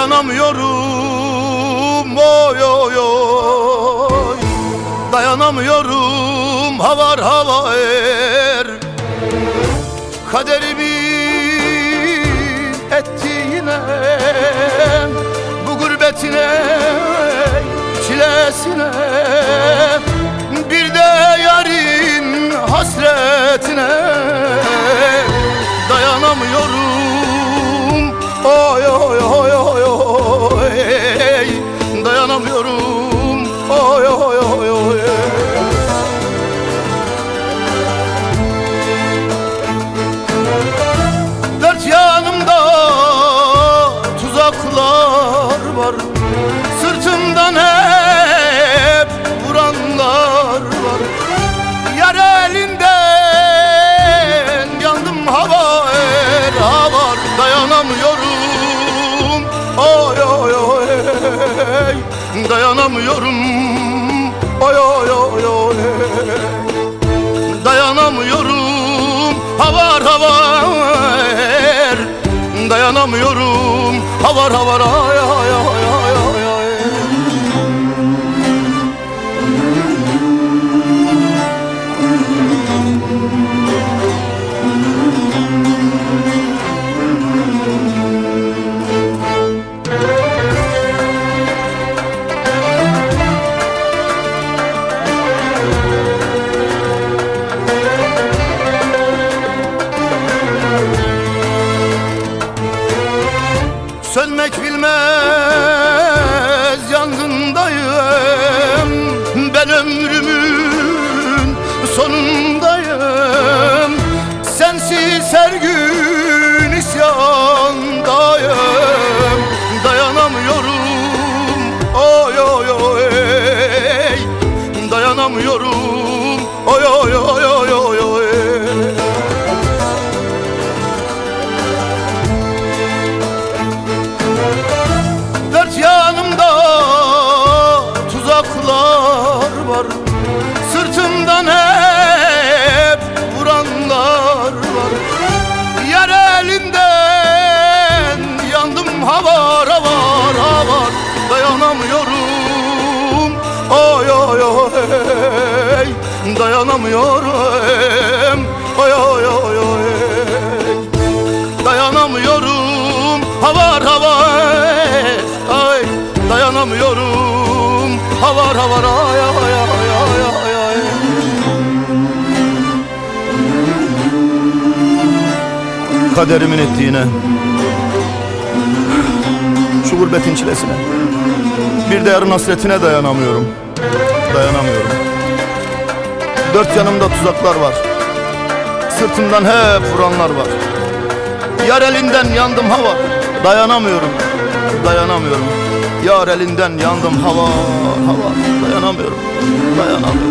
Dayanamıyorum. Oy oy oy. Dayanamıyorum. Havar havar Kaderimin ettiğine Bu gurbetine çilesine Bir de yarın hasretine. Dayanamıyorum. Oy oy Dayanamıyorum. Oy oy oy oy Dayanamıyorum. Havar havar Dayanamıyorum. Havar havar ay Sönmek bilmez yangındayım. Ben ömrümün sonundayım. Sensiz her gün isyandayım. Dayanamıyorum. Oy oy oy. Dayanamıyorum Dayanamıyorum. Oy oy oy Dayanamıyorum. Oy oy oy oy Dayanamıyorum. Havar havar ay Dayanamıyorum. Havar havar ay ay ay ay ay ay. Kaderimin ettiğine. Şu gurbetin çilesine Bir de yarın hasretine dayanamıyorum. Dayanamıyorum. Dört yanımda tuzaklar var. Sırtımdan hep vuranlar var. Yar elinden yandım hava. Dayanamıyorum. Dayanamıyorum. Yar elinden yandım hava. Hava. Dayanamıyorum. Dayanamıyorum